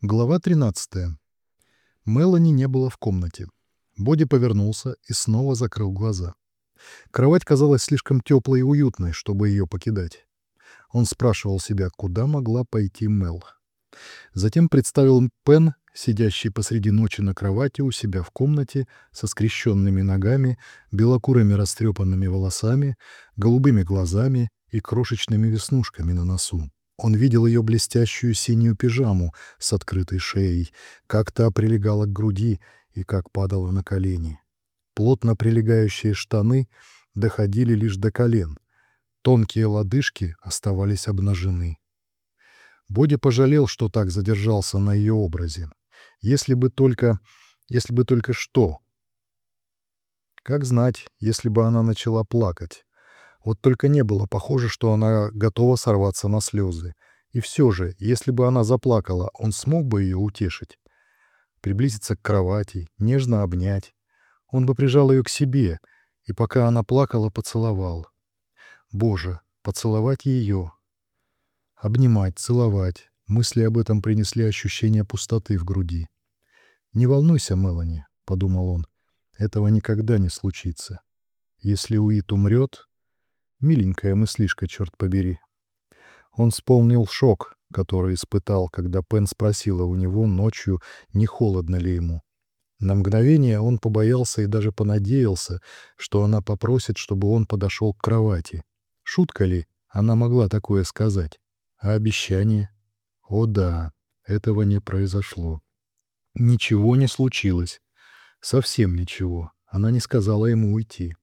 Глава 13. Мелани не было в комнате. Боди повернулся и снова закрыл глаза. Кровать казалась слишком теплой и уютной, чтобы ее покидать. Он спрашивал себя, куда могла пойти Мел. Затем представил Пен, сидящий посреди ночи на кровати у себя в комнате, со скрещенными ногами, белокурыми растрепанными волосами, голубыми глазами и крошечными веснушками на носу. Он видел ее блестящую синюю пижаму с открытой шеей, как та прилегала к груди и как падала на колени. Плотно прилегающие штаны доходили лишь до колен. Тонкие лодыжки оставались обнажены. Боди пожалел, что так задержался на ее образе. Если бы только... Если бы только что. Как знать, если бы она начала плакать. Вот только не было похоже, что она готова сорваться на слезы. И все же, если бы она заплакала, он смог бы ее утешить. Приблизиться к кровати, нежно обнять. Он бы прижал ее к себе, и пока она плакала, поцеловал. Боже, поцеловать ее. Обнимать, целовать. Мысли об этом принесли ощущение пустоты в груди. «Не волнуйся, Мелани», — подумал он, — «этого никогда не случится. Если Уит умрет, Миленькая мыслишка, черт побери. Он вспомнил шок, который испытал, когда Пен спросила у него ночью, не холодно ли ему. На мгновение он побоялся и даже понадеялся, что она попросит, чтобы он подошел к кровати. Шутка ли, она могла такое сказать? А обещание? О да, этого не произошло. Ничего не случилось. Совсем ничего. Она не сказала ему уйти.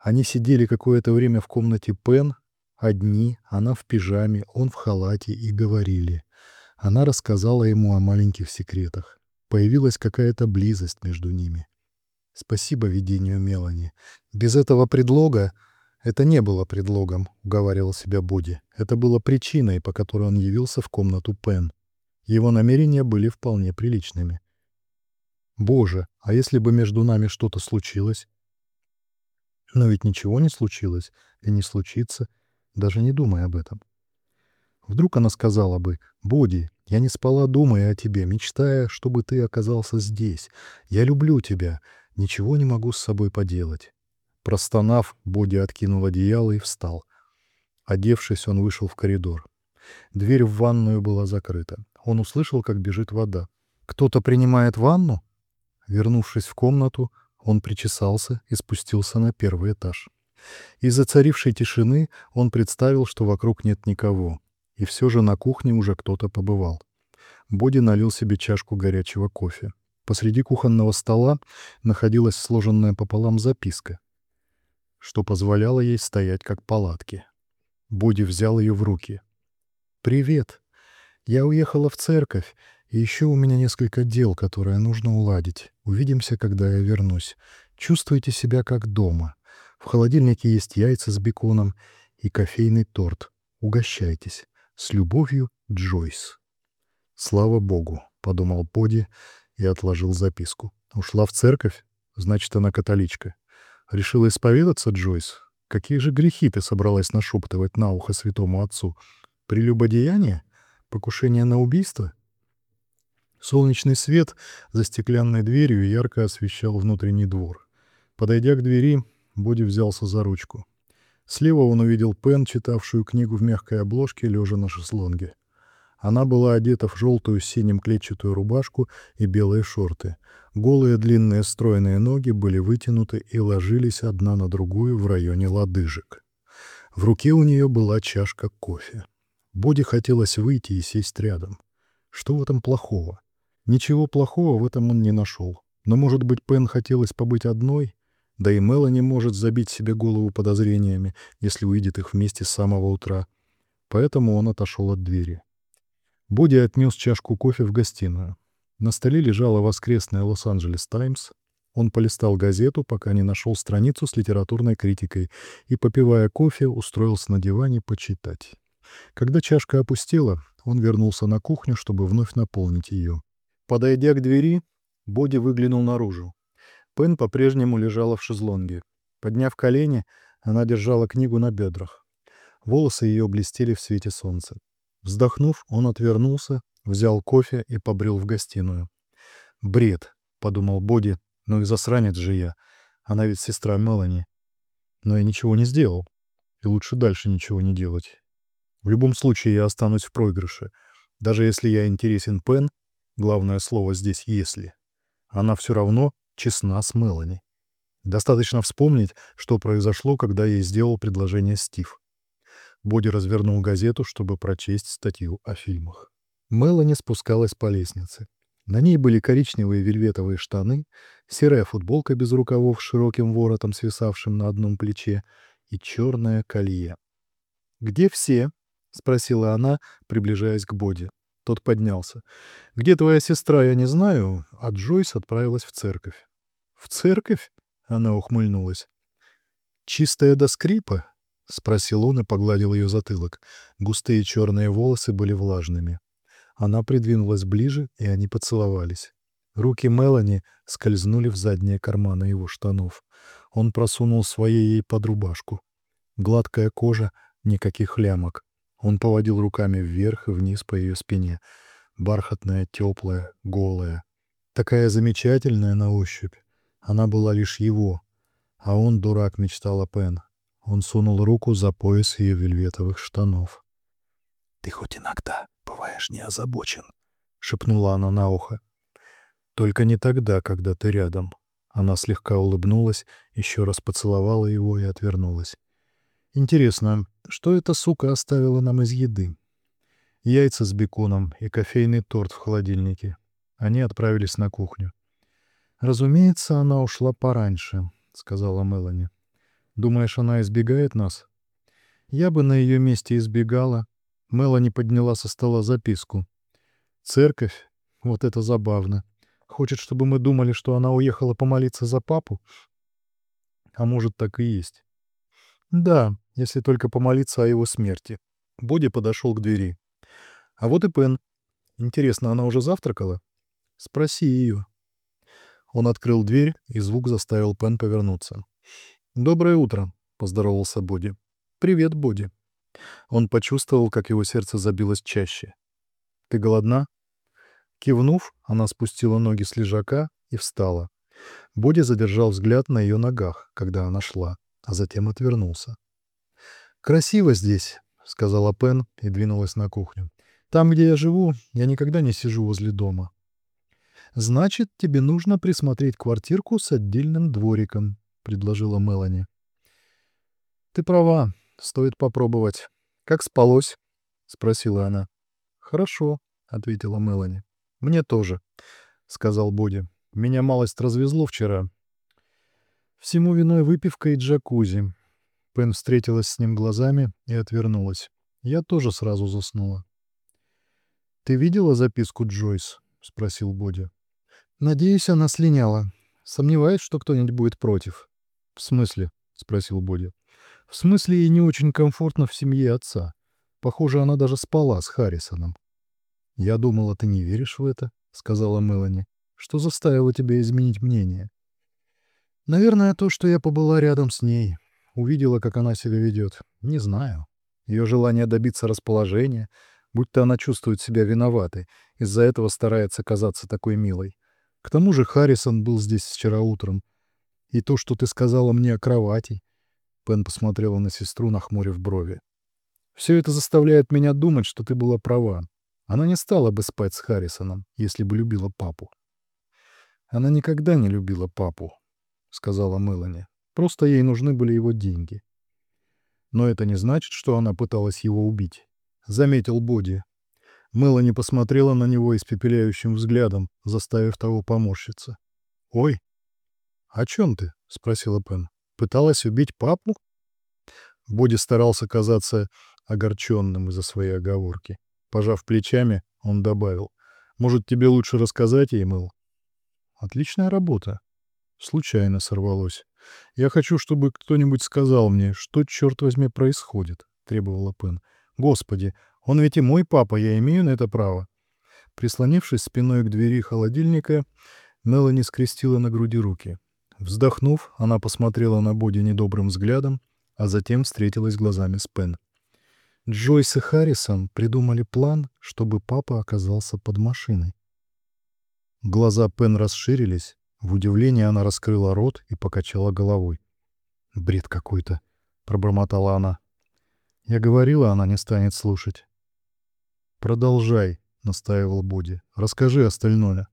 Они сидели какое-то время в комнате Пен, одни, она в пижаме, он в халате, и говорили. Она рассказала ему о маленьких секретах. Появилась какая-то близость между ними. Спасибо видению Мелани. Без этого предлога... Это не было предлогом, уговаривал себя Боди. Это было причиной, по которой он явился в комнату Пен. Его намерения были вполне приличными. Боже, а если бы между нами что-то случилось? Но ведь ничего не случилось и не случится, даже не думая об этом. Вдруг она сказала бы, «Боди, я не спала, думая о тебе, мечтая, чтобы ты оказался здесь. Я люблю тебя, ничего не могу с собой поделать». Простонав, Боди откинул одеяло и встал. Одевшись, он вышел в коридор. Дверь в ванную была закрыта. Он услышал, как бежит вода. «Кто-то принимает ванну?» Вернувшись в комнату, он причесался и спустился на первый этаж. Из-за царившей тишины он представил, что вокруг нет никого, и все же на кухне уже кто-то побывал. Боди налил себе чашку горячего кофе. Посреди кухонного стола находилась сложенная пополам записка, что позволяло ей стоять как палатки. Боди взял ее в руки. «Привет. Я уехала в церковь и еще у меня несколько дел, которые нужно уладить. Увидимся, когда я вернусь. Чувствуйте себя как дома. В холодильнике есть яйца с беконом и кофейный торт. Угощайтесь. С любовью, Джойс. Слава богу, подумал Поди и отложил записку. Ушла в церковь? Значит, она католичка. Решила исповедаться, Джойс? Какие же грехи ты собралась нашептывать на ухо святому отцу? Прелюбодеяние? Покушение на убийство? Солнечный свет за стеклянной дверью ярко освещал внутренний двор. Подойдя к двери, Боди взялся за ручку. Слева он увидел Пен, читавшую книгу в мягкой обложке, лежа на шезлонге. Она была одета в желтую с синим клетчатую рубашку и белые шорты. Голые длинные стройные ноги были вытянуты и ложились одна на другую в районе лодыжек. В руке у нее была чашка кофе. Боди хотелось выйти и сесть рядом. Что в этом плохого? Ничего плохого в этом он не нашел. Но, может быть, Пен хотелось побыть одной? Да и Мелани может забить себе голову подозрениями, если увидит их вместе с самого утра. Поэтому он отошел от двери. Боди отнес чашку кофе в гостиную. На столе лежала воскресная «Лос-Анджелес Таймс». Он полистал газету, пока не нашел страницу с литературной критикой, и, попивая кофе, устроился на диване почитать. Когда чашка опустела, он вернулся на кухню, чтобы вновь наполнить ее. Подойдя к двери, Боди выглянул наружу. Пен по-прежнему лежала в шезлонге. Подняв колени, она держала книгу на бедрах. Волосы ее блестели в свете солнца. Вздохнув, он отвернулся Взял кофе и побрел в гостиную. «Бред», — подумал Боди, — «ну и засранец же я. Она ведь сестра Мелани. Но я ничего не сделал. И лучше дальше ничего не делать. В любом случае я останусь в проигрыше. Даже если я интересен Пен, главное слово здесь «если», она все равно честна с Мелани. Достаточно вспомнить, что произошло, когда ей сделал предложение Стив. Боди развернул газету, чтобы прочесть статью о фильмах. Мелани спускалась по лестнице. На ней были коричневые вельветовые штаны, серая футболка без рукавов с широким воротом, свисавшим на одном плече, и черное колье. «Где все?» — спросила она, приближаясь к Боди. Тот поднялся. «Где твоя сестра, я не знаю, а Джойс отправилась в церковь». «В церковь?» — она ухмыльнулась. «Чистая до скрипа?» — спросил он и погладил ее затылок. Густые черные волосы были влажными. Она придвинулась ближе, и они поцеловались. Руки Мелани скользнули в задние карманы его штанов. Он просунул свои ей под рубашку. Гладкая кожа, никаких лямок. Он поводил руками вверх и вниз по ее спине. Бархатная, теплая, голая. Такая замечательная на ощупь. Она была лишь его. А он, дурак, мечтал о Пен. Он сунул руку за пояс ее вельветовых штанов. «Ты хоть иногда бываешь не озабочен», — шепнула она на ухо. «Только не тогда, когда ты рядом». Она слегка улыбнулась, еще раз поцеловала его и отвернулась. «Интересно, что эта сука оставила нам из еды?» Яйца с беконом и кофейный торт в холодильнике. Они отправились на кухню. «Разумеется, она ушла пораньше», — сказала Мелани. «Думаешь, она избегает нас?» «Я бы на ее месте избегала». Мелани подняла со стола записку. «Церковь? Вот это забавно. Хочет, чтобы мы думали, что она уехала помолиться за папу? А может, так и есть. Да, если только помолиться о его смерти. Боди подошел к двери. А вот и Пен. Интересно, она уже завтракала? Спроси ее. Он открыл дверь, и звук заставил Пен повернуться. «Доброе утро», — поздоровался Боди. «Привет, Боди». Он почувствовал, как его сердце забилось чаще. «Ты голодна?» Кивнув, она спустила ноги с лежака и встала. Боди задержал взгляд на ее ногах, когда она шла, а затем отвернулся. «Красиво здесь», — сказала Пен и двинулась на кухню. «Там, где я живу, я никогда не сижу возле дома». «Значит, тебе нужно присмотреть квартирку с отдельным двориком», — предложила Мелани. «Ты права, стоит попробовать. Как спалось?» — спросила она. «Хорошо», — ответила Мелани. «Мне тоже», — сказал Боди. «Меня малость развезло вчера». Всему виной выпивка и джакузи. Пен встретилась с ним глазами и отвернулась. Я тоже сразу заснула. «Ты видела записку Джойс?» — спросил Боди. «Надеюсь, она слиняла. Сомневаюсь, что кто-нибудь будет против». «В смысле?» — спросил Боди. «В смысле, ей не очень комфортно в семье отца. Похоже, она даже спала с Харрисоном. «Я думала, ты не веришь в это», — сказала Мелани. «Что заставило тебя изменить мнение?» «Наверное, то, что я побыла рядом с ней. Увидела, как она себя ведет. Не знаю. Ее желание добиться расположения, будто она чувствует себя виноватой, из-за этого старается казаться такой милой. К тому же Харрисон был здесь вчера утром. И то, что ты сказала мне о кровати...» Пен посмотрела на сестру, нахмурив брови. «Все это заставляет меня думать, что ты была права. Она не стала бы спать с Харрисоном, если бы любила папу. «Она никогда не любила папу», — сказала Мелани. «Просто ей нужны были его деньги». «Но это не значит, что она пыталась его убить», — заметил Боди. Мелани посмотрела на него испепеляющим взглядом, заставив того поморщиться. «Ой!» «О чем ты?» — спросила Пен. «Пыталась убить папу?» Боди старался казаться огорченным из-за своей оговорки. Пожав плечами, он добавил. «Может, тебе лучше рассказать ей, Мэл?» «Отличная работа». Случайно сорвалось. «Я хочу, чтобы кто-нибудь сказал мне, что, черт возьми, происходит», — требовала Пен. «Господи, он ведь и мой папа, я имею на это право». Прислонившись спиной к двери холодильника, Мелани скрестила на груди руки. Вздохнув, она посмотрела на Боди недобрым взглядом, а затем встретилась глазами с Пен. Джойс и Харрисон придумали план, чтобы папа оказался под машиной. Глаза Пен расширились. В удивлении она раскрыла рот и покачала головой. «Бред какой-то», — пробормотала она. Я говорила, она не станет слушать. «Продолжай», — настаивал Боди. «Расскажи остальное».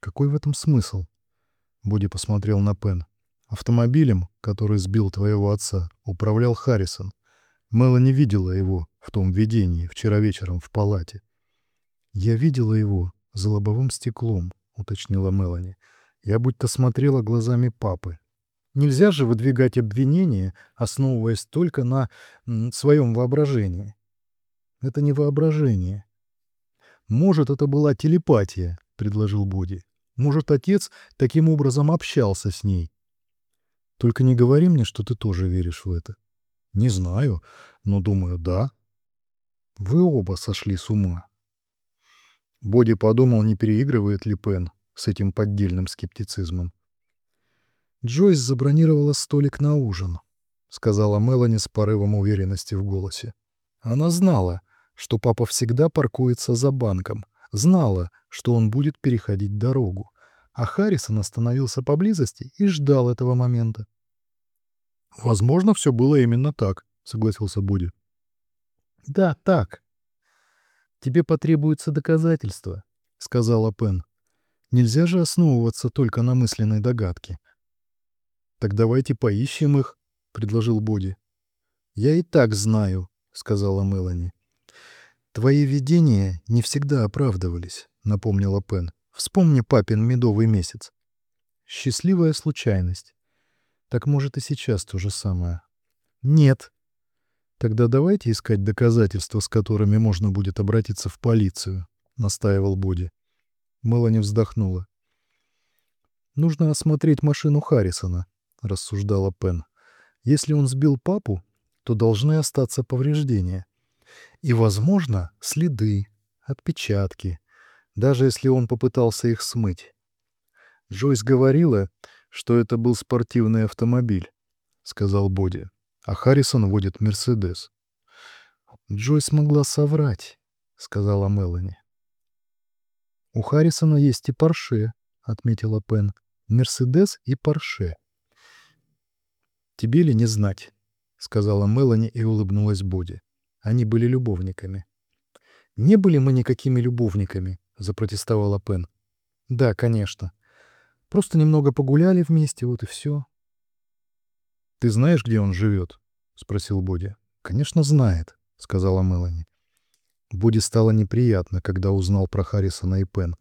«Какой в этом смысл?» Боди посмотрел на Пен. «Автомобилем, который сбил твоего отца, управлял Харрисон. Мелани видела его в том видении вчера вечером в палате. «Я видела его за лобовым стеклом», — уточнила Мелани. «Я будто смотрела глазами папы. Нельзя же выдвигать обвинения, основываясь только на своем воображении. Это не воображение. Может, это была телепатия, — предложил Боди. Может, отец таким образом общался с ней. Только не говори мне, что ты тоже веришь в это. Не знаю, но думаю, да. Вы оба сошли с ума. Боди подумал, не переигрывает ли Пен с этим поддельным скептицизмом. Джойс забронировала столик на ужин, сказала Мелани с порывом уверенности в голосе. Она знала, что папа всегда паркуется за банком, знала, что он будет переходить дорогу, а Харрисон остановился поблизости и ждал этого момента. «Возможно, все было именно так», — согласился Буди. «Да, так. Тебе потребуются доказательства», — сказала Пен. «Нельзя же основываться только на мысленной догадке». «Так давайте поищем их», — предложил Боди. «Я и так знаю», — сказала Мелани. «Твои видения не всегда оправдывались», — напомнила Пен. «Вспомни папин медовый месяц». «Счастливая случайность. Так может и сейчас то же самое. Нет. Тогда давайте искать доказательства, с которыми можно будет обратиться в полицию, настаивал Боди. Мелани вздохнула. Нужно осмотреть машину Харрисона, рассуждала Пен. Если он сбил папу, то должны остаться повреждения. И, возможно, следы, отпечатки, даже если он попытался их смыть. Джойс говорила, что это был спортивный автомобиль, — сказал Боди. А Харрисон водит Мерседес. Джойс могла соврать, — сказала Мелани. У Харрисона есть и Порше, — отметила Пен. Мерседес и Порше. Тебе ли не знать, — сказала Мелани и улыбнулась Боди. Они были любовниками. «Не были мы никакими любовниками», — запротестовала Пен. «Да, конечно. Просто немного погуляли вместе, вот и все. — Ты знаешь, где он живет? — спросил Боди. — Конечно, знает, — сказала Мелани. Боди стало неприятно, когда узнал про Харрисона и Пен.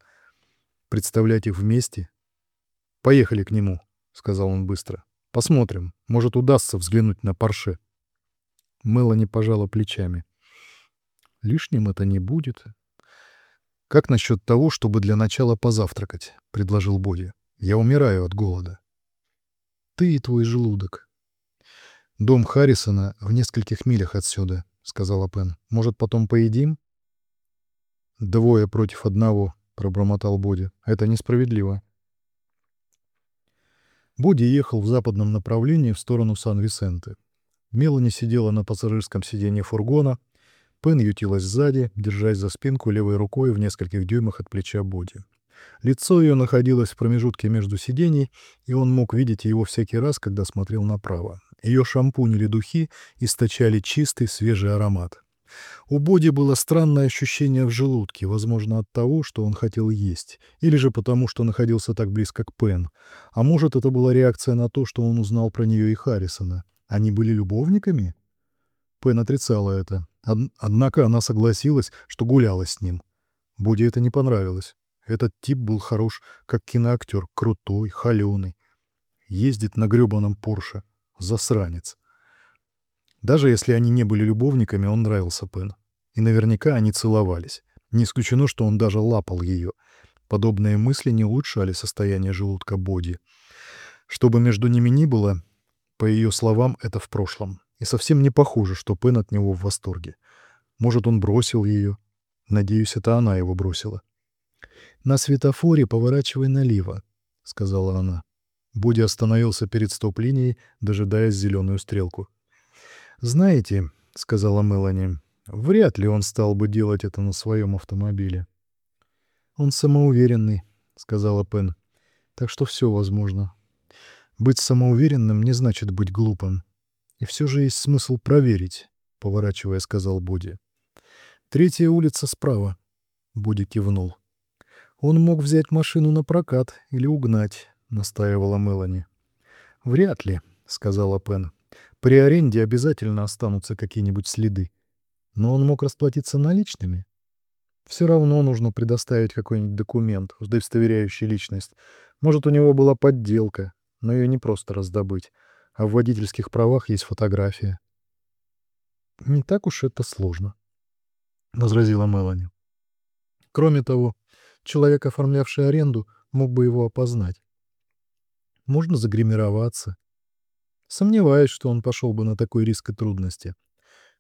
Представлять их вместе? — Поехали к нему, — сказал он быстро. — Посмотрим, может, удастся взглянуть на Порше. Мелани пожала плечами. — Лишним это не будет. — Как насчет того, чтобы для начала позавтракать? — предложил Боди. Я умираю от голода. Ты и твой желудок. Дом Харрисона в нескольких милях отсюда, сказала Пен. Может, потом поедим? Двое против одного, пробормотал Боди. Это несправедливо. Боди ехал в западном направлении в сторону Сан-Висенте. Мелани сидела на пассажирском сиденье фургона. Пен ютилась сзади, держась за спинку левой рукой в нескольких дюймах от плеча Боди. Лицо ее находилось в промежутке между сидений, и он мог видеть его всякий раз, когда смотрел направо. Ее шампунь или духи источали чистый, свежий аромат. У Боди было странное ощущение в желудке, возможно, от того, что он хотел есть, или же потому, что находился так близко к Пен. А может, это была реакция на то, что он узнал про нее и Харрисона. Они были любовниками? Пен отрицала это. Однако она согласилась, что гуляла с ним. Боди это не понравилось. Этот тип был хорош, как киноактер, крутой, холеный. Ездит на гребаном Порше. Засранец. Даже если они не были любовниками, он нравился Пен. И наверняка они целовались. Не исключено, что он даже лапал ее. Подобные мысли не улучшали состояние желудка Боди. Что бы между ними ни было, по ее словам, это в прошлом. И совсем не похоже, что Пен от него в восторге. Может, он бросил ее. Надеюсь, это она его бросила. «На светофоре поворачивай налево», — сказала она. Буди остановился перед стоп-линией, дожидаясь зеленую стрелку. «Знаете, — сказала Мелани. «Вряд ли он стал бы делать это на своем автомобиле». «Он самоуверенный», — сказала Пен. «Так что все возможно. Быть самоуверенным не значит быть глупым. И все же есть смысл проверить», — поворачивая, сказал Буди. «Третья улица справа», — Буди кивнул. «Он мог взять машину на прокат или угнать», — настаивала Мелани. «Вряд ли», — сказала Пен. «При аренде обязательно останутся какие-нибудь следы. Но он мог расплатиться наличными. Все равно нужно предоставить какой-нибудь документ, удостоверяющий личность. Может, у него была подделка, но ее не просто раздобыть, а в водительских правах есть фотография». «Не так уж это сложно», — возразила Мелани. «Кроме того, человек, оформлявший аренду, мог бы его опознать. Можно загримироваться. Сомневаюсь, что он пошел бы на такой риск и трудности.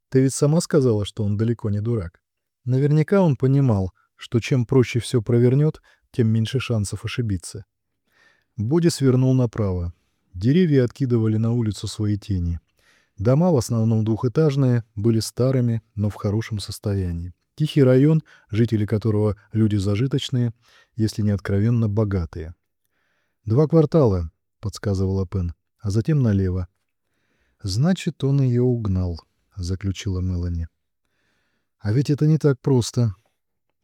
Ты ведь сама сказала, что он далеко не дурак. Наверняка он понимал, что чем проще все провернет, тем меньше шансов ошибиться. Боди свернул направо. Деревья откидывали на улицу свои тени. Дома, в основном двухэтажные, были старыми, но в хорошем состоянии. Тихий район, жители которого люди зажиточные, если не откровенно богатые. Два квартала, подсказывала Пен, а затем налево. Значит, он ее угнал, заключила Мелани. А ведь это не так просто.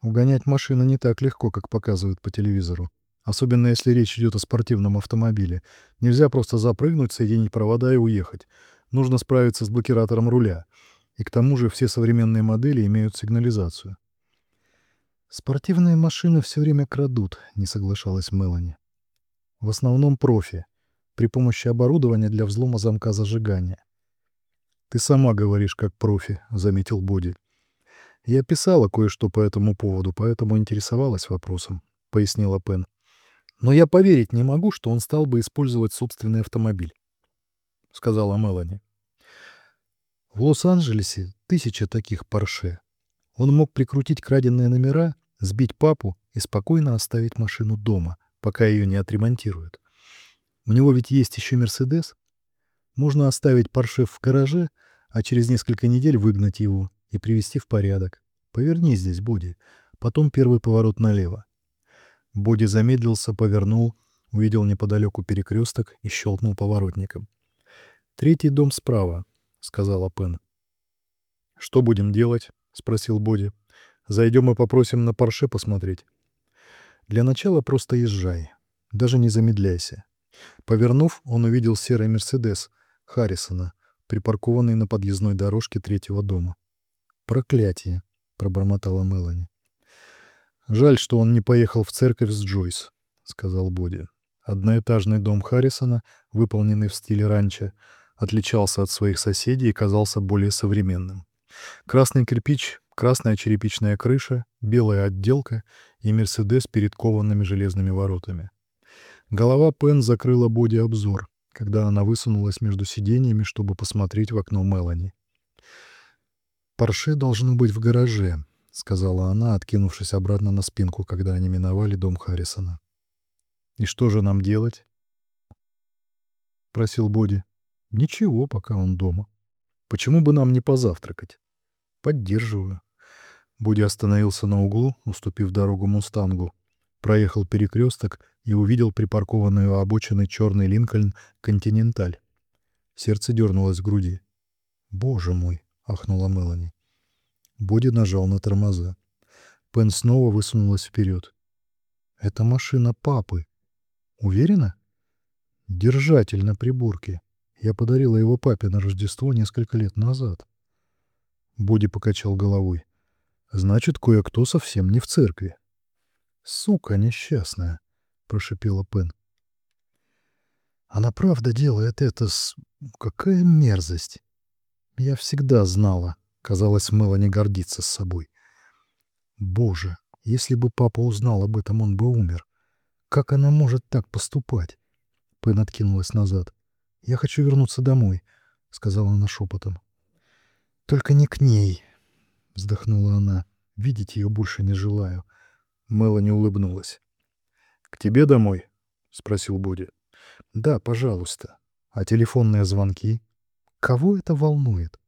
Угонять машину не так легко, как показывают по телевизору. Особенно если речь идет о спортивном автомобиле. Нельзя просто запрыгнуть, соединить провода и уехать. Нужно справиться с блокиратором руля. И к тому же все современные модели имеют сигнализацию. «Спортивные машины все время крадут», — не соглашалась Мелани. В основном профи, при помощи оборудования для взлома замка зажигания. «Ты сама говоришь, как профи», — заметил Боди. «Я писала кое-что по этому поводу, поэтому интересовалась вопросом», — пояснила Пен. «Но я поверить не могу, что он стал бы использовать собственный автомобиль», — сказала Мелани. «В Лос-Анджелесе тысяча таких Порше. Он мог прикрутить краденные номера, сбить папу и спокойно оставить машину дома, пока ее не отремонтируют. У него ведь есть еще Мерседес. Можно оставить Порше в гараже, а через несколько недель выгнать его и привести в порядок. Поверни здесь, Боди. Потом первый поворот налево. Боди замедлился, повернул, увидел неподалеку перекресток и щелкнул поворотником. «Третий дом справа», — сказала Пен. «Что будем делать?» — спросил Боди. «Зайдем и попросим на Порше посмотреть». Для начала просто езжай. Даже не замедляйся. Повернув, он увидел серый «Мерседес» Харрисона, припаркованный на подъездной дорожке третьего дома. «Проклятие!» — пробормотала Мелани. «Жаль, что он не поехал в церковь с Джойс», — сказал Боди. Одноэтажный дом Харрисона, выполненный в стиле ранчо, отличался от своих соседей и казался более современным. Красный кирпич Красная черепичная крыша, белая отделка и «Мерседес» перед коваными железными воротами. Голова Пен закрыла Боди обзор, когда она высунулась между сиденьями, чтобы посмотреть в окно Мелани. «Порше должно быть в гараже», — сказала она, откинувшись обратно на спинку, когда они миновали дом Харрисона. «И что же нам делать?» — просил Боди. «Ничего, пока он дома. Почему бы нам не позавтракать?» «Поддерживаю». Буди остановился на углу, уступив дорогу «Мустангу». Проехал перекресток и увидел припаркованную обочиной черный Линкольн «Континенталь». Сердце дернулось в груди. «Боже мой!» — ахнула Мелани. Боди нажал на тормоза. Пен снова высунулась вперед. «Это машина папы. Уверена?» «Держатель на приборке. Я подарила его папе на Рождество несколько лет назад». Боди покачал головой. Значит, кое-кто совсем не в церкви. «Сука несчастная», — прошипела Пен. «Она правда делает это с... Какая мерзость!» «Я всегда знала», — казалось, Мелани гордится с собой. «Боже, если бы папа узнал об этом, он бы умер. Как она может так поступать?» Пен откинулась назад. «Я хочу вернуться домой», — сказала она шепотом. «Только не к ней», — вздохнула она. «Видеть ее больше не желаю». Мелани улыбнулась. «К тебе домой?» — спросил Боди. «Да, пожалуйста. А телефонные звонки? Кого это волнует?»